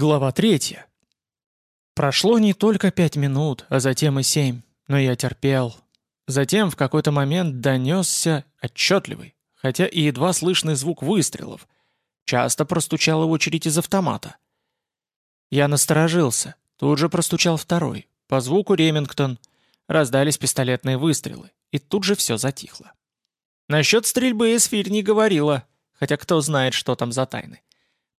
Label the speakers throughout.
Speaker 1: Глава третья. Прошло не только пять минут, а затем и семь, но я терпел. Затем в какой-то момент донесся отчетливый, хотя и едва слышный звук выстрелов. Часто простучала очередь из автомата. Я насторожился, тут же простучал второй. По звуку Ремингтон. Раздались пистолетные выстрелы, и тут же все затихло. Насчет стрельбы Эсфирь не говорила, хотя кто знает, что там за тайны.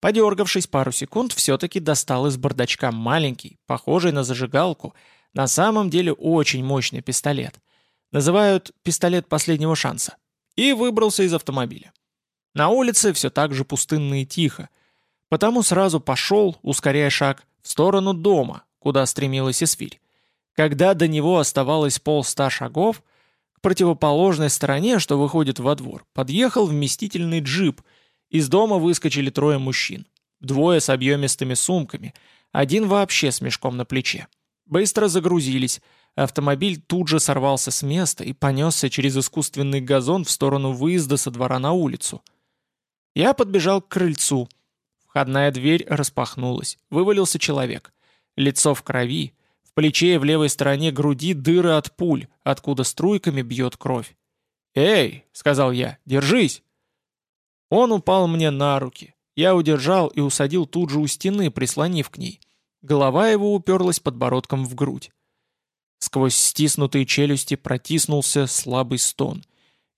Speaker 1: Подергавшись пару секунд, все-таки достал из бардачка маленький, похожий на зажигалку, на самом деле очень мощный пистолет. Называют «пистолет последнего шанса». И выбрался из автомобиля. На улице все так же пустынно и тихо. Потому сразу пошел, ускоряя шаг, в сторону дома, куда стремилась Эсфирь. Когда до него оставалось полста шагов, к противоположной стороне, что выходит во двор, подъехал вместительный джип — из дома выскочили трое мужчин. Двое с объемистыми сумками, один вообще с мешком на плече. Быстро загрузились. Автомобиль тут же сорвался с места и понесся через искусственный газон в сторону выезда со двора на улицу. Я подбежал к крыльцу. Входная дверь распахнулась. Вывалился человек. Лицо в крови. В плече и в левой стороне груди дыры от пуль, откуда струйками бьет кровь. «Эй!» — сказал я. «Держись!» Он упал мне на руки. Я удержал и усадил тут же у стены, прислонив к ней. Голова его уперлась подбородком в грудь. Сквозь стиснутые челюсти протиснулся слабый стон.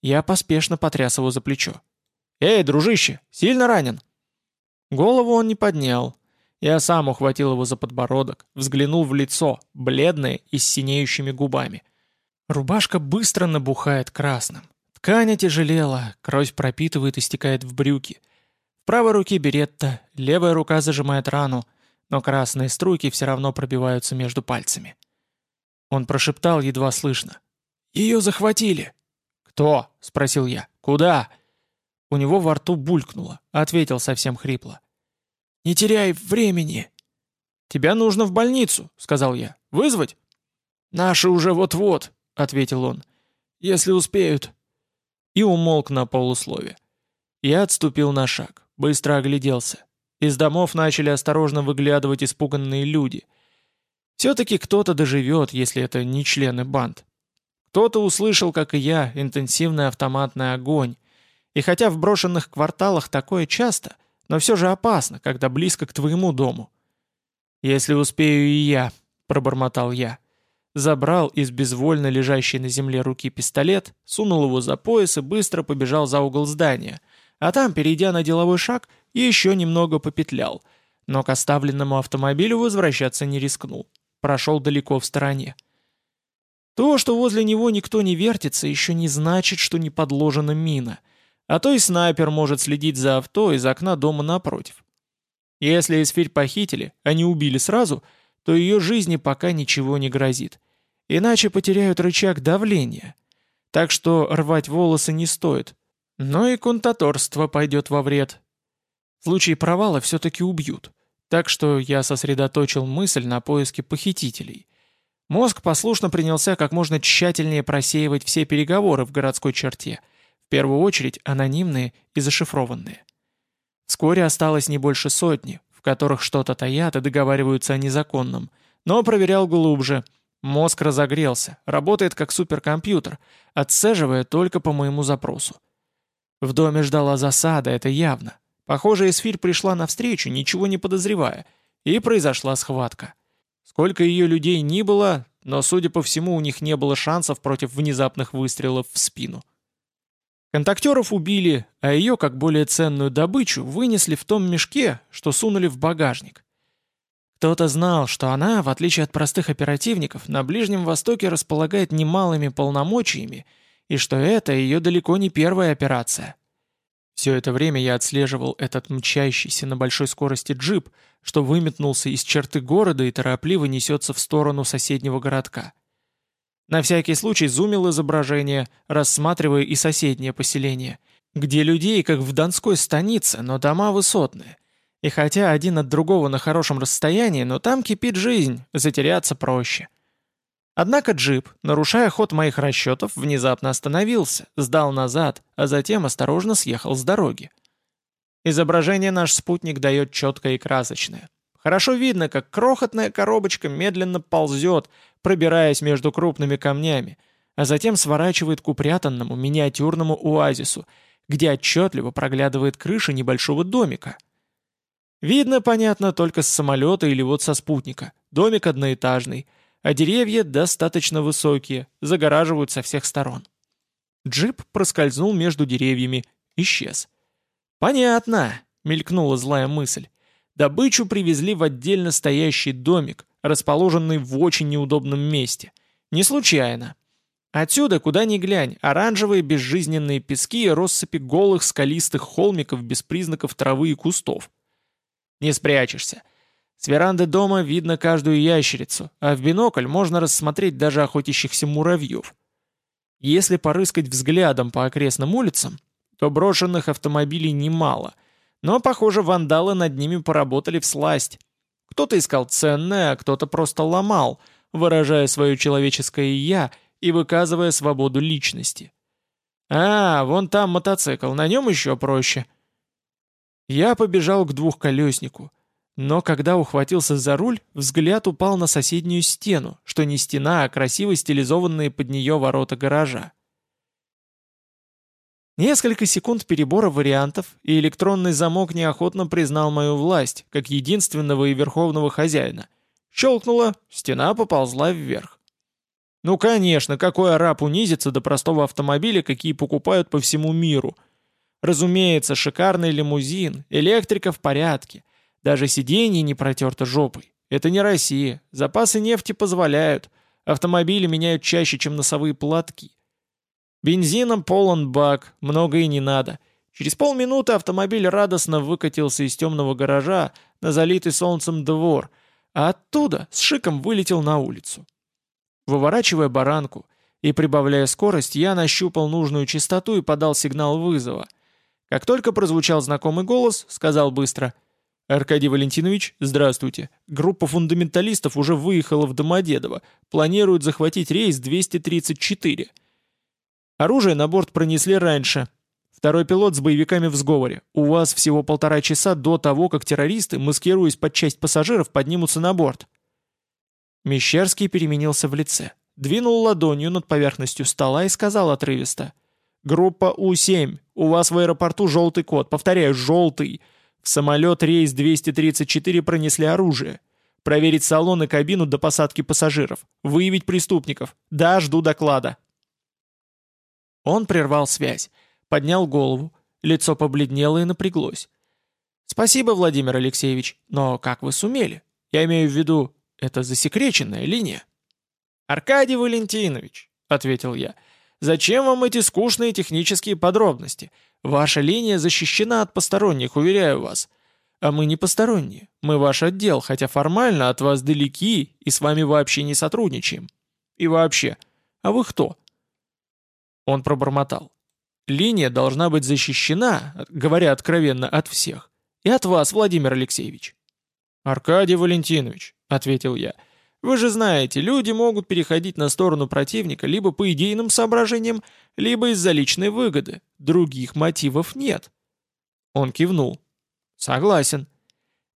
Speaker 1: Я поспешно потряс его за плечо. «Эй, дружище, сильно ранен?» Голову он не поднял. Я сам ухватил его за подбородок, взглянул в лицо, бледное и с синеющими губами. Рубашка быстро набухает красным. Ткань отяжелела, кровь пропитывает и стекает в брюки. В правой руке беретта, левая рука зажимает рану, но красные струйки все равно пробиваются между пальцами. Он прошептал едва слышно. «Ее захватили!» «Кто?» — спросил я. «Куда?» У него во рту булькнуло, ответил совсем хрипло. «Не теряй времени!» «Тебя нужно в больницу», — сказал я. «Вызвать?» «Наши уже вот-вот», — ответил он. «Если успеют» и умолк на полуслове. Я отступил на шаг, быстро огляделся. Из домов начали осторожно выглядывать испуганные люди. Все-таки кто-то доживет, если это не члены банд. Кто-то услышал, как и я, интенсивный автоматный огонь. И хотя в брошенных кварталах такое часто, но все же опасно, когда близко к твоему дому. «Если успею и я», — пробормотал я забрал из безвольно лежащей на земле руки пистолет, сунул его за пояс и быстро побежал за угол здания, а там, перейдя на деловой шаг, еще немного попетлял, но к оставленному автомобилю возвращаться не рискнул. Прошел далеко в стороне. То, что возле него никто не вертится, еще не значит, что не подложена мина, а то и снайпер может следить за авто из окна дома напротив. Если эсфирь похитили, а не убили сразу — то ее жизни пока ничего не грозит. Иначе потеряют рычаг давления. Так что рвать волосы не стоит. Но и кунтаторство пойдет во вред. В случае провала все-таки убьют. Так что я сосредоточил мысль на поиске похитителей. Мозг послушно принялся как можно тщательнее просеивать все переговоры в городской черте, в первую очередь анонимные и зашифрованные. Вскоре осталось не больше сотни, в которых что-то таят и договариваются о незаконном, но проверял глубже. Мозг разогрелся, работает как суперкомпьютер, отсаживая только по моему запросу. В доме ждала засада, это явно. Похоже, Эсфирь пришла навстречу, ничего не подозревая, и произошла схватка. Сколько ее людей ни было, но, судя по всему, у них не было шансов против внезапных выстрелов в спину. Контактеров убили, а ее, как более ценную добычу, вынесли в том мешке, что сунули в багажник. Кто-то знал, что она, в отличие от простых оперативников, на Ближнем Востоке располагает немалыми полномочиями, и что это ее далеко не первая операция. Все это время я отслеживал этот мчащийся на большой скорости джип, что выметнулся из черты города и торопливо несется в сторону соседнего городка. На всякий случай зумил изображение, рассматривая и соседнее поселение, где людей, как в Донской станице, но дома высотные. И хотя один от другого на хорошем расстоянии, но там кипит жизнь, затеряться проще. Однако джип, нарушая ход моих расчетов, внезапно остановился, сдал назад, а затем осторожно съехал с дороги. Изображение наш спутник дает четкое и красочное. Хорошо видно, как крохотная коробочка медленно ползет, пробираясь между крупными камнями, а затем сворачивает к упрятанному миниатюрному оазису, где отчетливо проглядывает крыша небольшого домика. Видно, понятно, только с самолета или вот со спутника. Домик одноэтажный, а деревья достаточно высокие, загораживают со всех сторон. Джип проскользнул между деревьями, исчез. «Понятно», — мелькнула злая мысль. Добычу привезли в отдельно стоящий домик, расположенный в очень неудобном месте. Не случайно. Отсюда, куда ни глянь, оранжевые безжизненные пески и россыпи голых скалистых холмиков без признаков травы и кустов. Не спрячешься. С веранды дома видно каждую ящерицу, а в бинокль можно рассмотреть даже охотящихся муравьев. Если порыскать взглядом по окрестным улицам, то брошенных автомобилей немало, но, похоже, вандалы над ними поработали в сласть. Кто-то искал ценное, а кто-то просто ломал, выражая свое человеческое «я» и выказывая свободу личности. «А, вон там мотоцикл, на нем еще проще». Я побежал к двухколеснику, но когда ухватился за руль, взгляд упал на соседнюю стену, что не стена, а красиво стилизованные под нее ворота гаража. Несколько секунд перебора вариантов, и электронный замок неохотно признал мою власть, как единственного и верховного хозяина. Щелкнуло, стена поползла вверх. Ну конечно, какой араб унизится до простого автомобиля, какие покупают по всему миру. Разумеется, шикарный лимузин, электрика в порядке. Даже сиденье не протерто жопой. Это не Россия. Запасы нефти позволяют. Автомобили меняют чаще, чем носовые платки. Бензином полон бак, много и не надо. Через полминуты автомобиль радостно выкатился из темного гаража на залитый солнцем двор, а оттуда с шиком вылетел на улицу. Выворачивая баранку и прибавляя скорость, я нащупал нужную частоту и подал сигнал вызова. Как только прозвучал знакомый голос, сказал быстро «Аркадий Валентинович, здравствуйте. Группа фундаменталистов уже выехала в Домодедово. Планируют захватить рейс 234. Оружие на борт пронесли раньше. Второй пилот с боевиками в сговоре. У вас всего полтора часа до того, как террористы, маскируясь под часть пассажиров, поднимутся на борт». Мещерский переменился в лице, двинул ладонью над поверхностью стола и сказал отрывисто. «Группа У-7, у вас в аэропорту желтый код, повторяю, желтый. В самолет рейс 234 пронесли оружие. Проверить салон и кабину до посадки пассажиров. Выявить преступников. Да, жду доклада». Он прервал связь, поднял голову, лицо побледнело и напряглось. «Спасибо, Владимир Алексеевич, но как вы сумели? Я имею в виду, это засекреченная линия». «Аркадий Валентинович», — ответил я, — «зачем вам эти скучные технические подробности? Ваша линия защищена от посторонних, уверяю вас. А мы не посторонние, мы ваш отдел, хотя формально от вас далеки и с вами вообще не сотрудничаем. И вообще, а вы кто?» Он пробормотал. «Линия должна быть защищена, говоря откровенно, от всех. И от вас, Владимир Алексеевич». «Аркадий Валентинович», — ответил я. «Вы же знаете, люди могут переходить на сторону противника либо по идейным соображениям, либо из-за личной выгоды. Других мотивов нет». Он кивнул. «Согласен.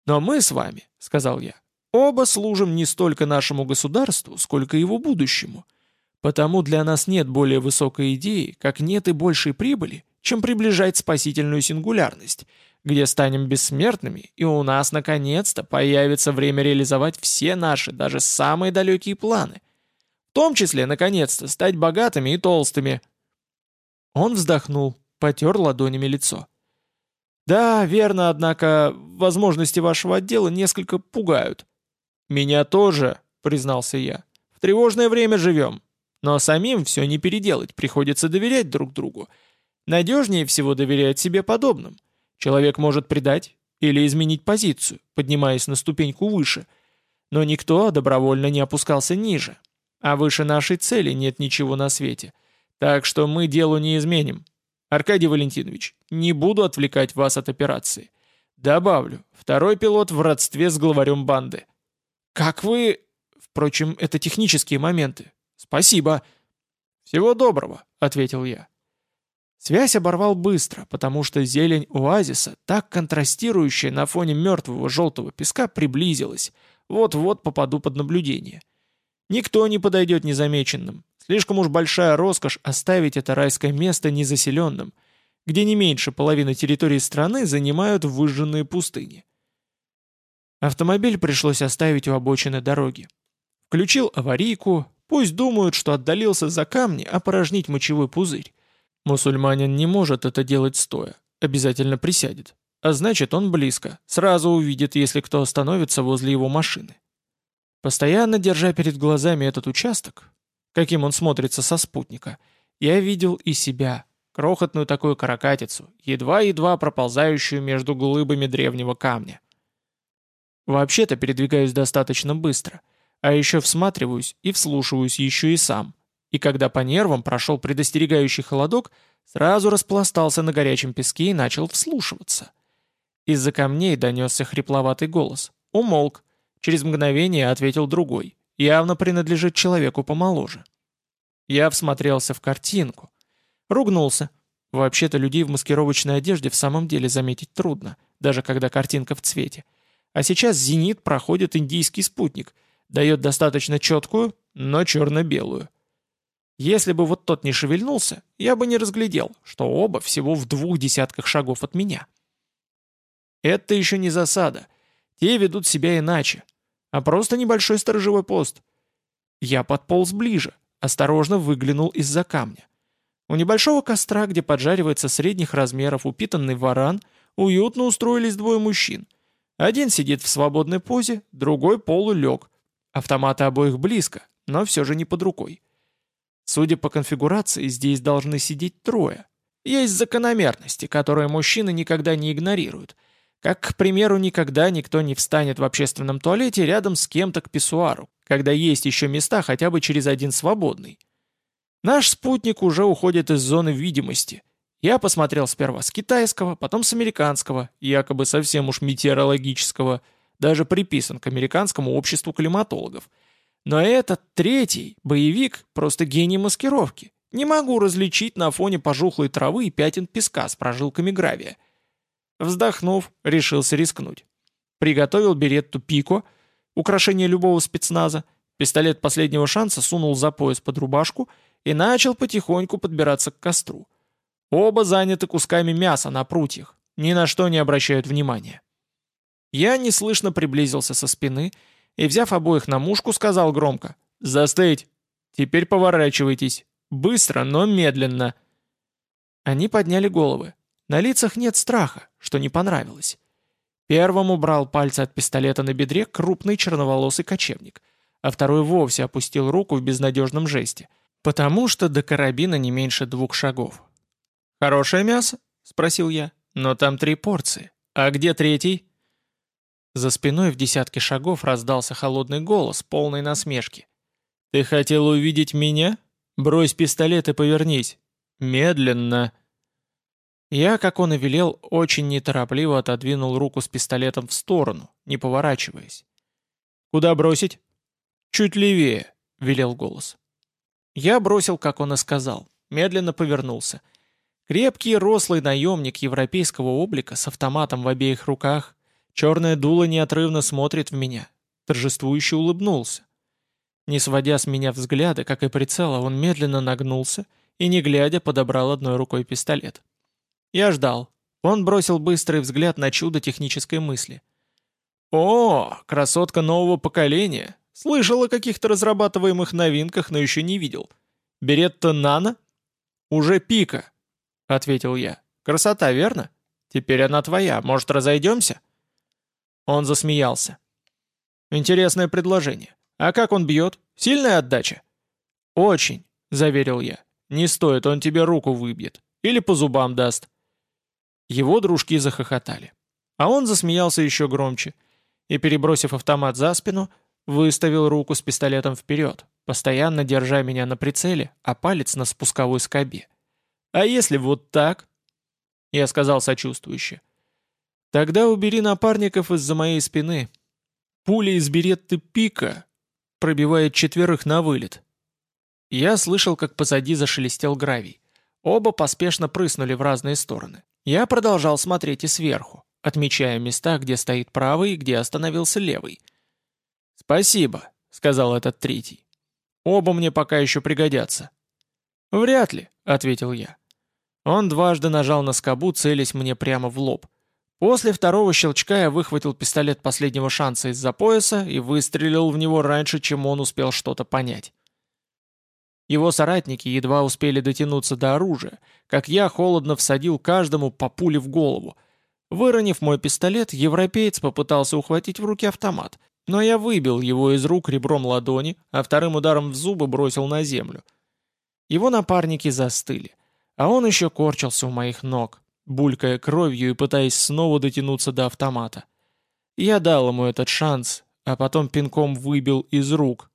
Speaker 1: Но мы с вами, — сказал я, — оба служим не столько нашему государству, сколько его будущему. Потому для нас нет более высокой идеи, как нет и большей прибыли, чем приближать спасительную сингулярность, где станем бессмертными, и у нас наконец-то появится время реализовать все наши, даже самые далекие планы. В том числе, наконец-то, стать богатыми и толстыми. Он вздохнул, потер ладонями лицо. «Да, верно, однако, возможности вашего отдела несколько пугают». «Меня тоже», — признался я. «В тревожное время живем. Но самим все не переделать, приходится доверять друг другу. Надежнее всего доверять себе подобным. Человек может предать или изменить позицию, поднимаясь на ступеньку выше. Но никто добровольно не опускался ниже. А выше нашей цели нет ничего на свете. Так что мы делу не изменим. Аркадий Валентинович, не буду отвлекать вас от операции. Добавлю, второй пилот в родстве с главарем банды. Как вы... Впрочем, это технические моменты. Спасибо. Всего доброго, ответил я. Связь оборвал быстро, потому что зелень оазиса, так контрастирующая на фоне мертвого желтого песка, приблизилась. Вот-вот попаду под наблюдение. Никто не подойдет незамеченным. Слишком уж большая роскошь оставить это райское место незаселенным, где не меньше половины территории страны занимают выжженные пустыни. Автомобиль пришлось оставить у обочины дороги. Включил аварийку, пусть думают, что отдалился за камни опорожнить мочевой пузырь. Мусульманин не может это делать стоя, обязательно присядет. А значит, он близко, сразу увидит, если кто остановится возле его машины. Постоянно держа перед глазами этот участок, каким он смотрится со спутника, я видел и себя, крохотную такую каракатицу, едва-едва проползающую между глыбами древнего камня. Вообще-то передвигаюсь достаточно быстро, а еще всматриваюсь и вслушиваюсь еще и сам, и когда по нервам прошел предостерегающий холодок, сразу распластался на горячем песке и начал вслушиваться. Из-за камней донесся хрипловатый голос. Умолк. Через мгновение ответил другой. Явно принадлежит человеку помоложе. Я всмотрелся в картинку. Ругнулся. Вообще-то людей в маскировочной одежде в самом деле заметить трудно, даже когда картинка в цвете. А сейчас «Зенит» проходит индийский спутник. Дает достаточно четкую, но черно-белую. Если бы вот тот не шевельнулся, я бы не разглядел, что оба всего в двух десятках шагов от меня. Это еще не засада. Те ведут себя иначе. А просто небольшой сторожевой пост. Я подполз ближе, осторожно выглянул из-за камня. У небольшого костра, где поджаривается средних размеров упитанный варан, уютно устроились двое мужчин. Один сидит в свободной позе, другой полулег. Автоматы обоих близко, но все же не под рукой. Судя по конфигурации, здесь должны сидеть трое. Есть закономерности, которые мужчины никогда не игнорируют. Как, к примеру, никогда никто не встанет в общественном туалете рядом с кем-то к писсуару, когда есть еще места хотя бы через один свободный. Наш спутник уже уходит из зоны видимости. Я посмотрел сперва с китайского, потом с американского, якобы совсем уж метеорологического, даже приписан к американскому обществу климатологов – но этот третий, боевик, просто гений маскировки. Не могу различить на фоне пожухлой травы и пятен песка с прожилками гравия. Вздохнув, решился рискнуть. Приготовил беретту пико, украшение любого спецназа, пистолет последнего шанса сунул за пояс под рубашку и начал потихоньку подбираться к костру. Оба заняты кусками мяса на прутьях, ни на что не обращают внимания. Я неслышно приблизился со спины и, взяв обоих на мушку, сказал громко «Застыть! Теперь поворачивайтесь! Быстро, но медленно!» Они подняли головы. На лицах нет страха, что не понравилось. Первым убрал пальцы от пистолета на бедре крупный черноволосый кочевник, а второй вовсе опустил руку в безнадежном жесте, потому что до карабина не меньше двух шагов. «Хорошее мясо?» — спросил я. «Но там три порции. А где третий?» За спиной в десятке шагов раздался холодный голос, полный насмешки. «Ты хотел увидеть меня? Брось пистолет и повернись. Медленно!» Я, как он и велел, очень неторопливо отодвинул руку с пистолетом в сторону, не поворачиваясь. «Куда бросить?» «Чуть левее», — велел голос. Я бросил, как он и сказал, медленно повернулся. Крепкий рослый наемник европейского облика с автоматом в обеих руках Черное дуло неотрывно смотрит в меня. Торжествующе улыбнулся. Не сводя с меня взгляда, как и прицела, он медленно нагнулся и, не глядя, подобрал одной рукой пистолет. Я ждал. Он бросил быстрый взгляд на чудо технической мысли. «О, красотка нового поколения! Слышал о каких-то разрабатываемых новинках, но еще не видел. Беретта Нано?» «Уже пика», — ответил я. «Красота, верно? Теперь она твоя. Может, разойдемся?» Он засмеялся. «Интересное предложение. А как он бьет? Сильная отдача?» «Очень», — заверил я. «Не стоит, он тебе руку выбьет. Или по зубам даст». Его дружки захохотали. А он засмеялся еще громче и, перебросив автомат за спину, выставил руку с пистолетом вперед, постоянно держа меня на прицеле, а палец на спусковой скобе. «А если вот так?» Я сказал сочувствующе. Тогда убери напарников из-за моей спины. Пуля из беретты пика пробивает четверых на вылет. Я слышал, как позади зашелестел гравий. Оба поспешно прыснули в разные стороны. Я продолжал смотреть и сверху, отмечая места, где стоит правый и где остановился левый. «Спасибо», — сказал этот третий. «Оба мне пока еще пригодятся». «Вряд ли», — ответил я. Он дважды нажал на скобу, целясь мне прямо в лоб. После второго щелчка я выхватил пистолет последнего шанса из-за пояса и выстрелил в него раньше, чем он успел что-то понять. Его соратники едва успели дотянуться до оружия, как я холодно всадил каждому по пуле в голову. Выронив мой пистолет, европеец попытался ухватить в руки автомат, но я выбил его из рук ребром ладони, а вторым ударом в зубы бросил на землю. Его напарники застыли, а он еще корчился у моих ног, булькая кровью и пытаясь снова дотянуться до автомата. Я дал ему этот шанс, а потом пинком выбил из рук,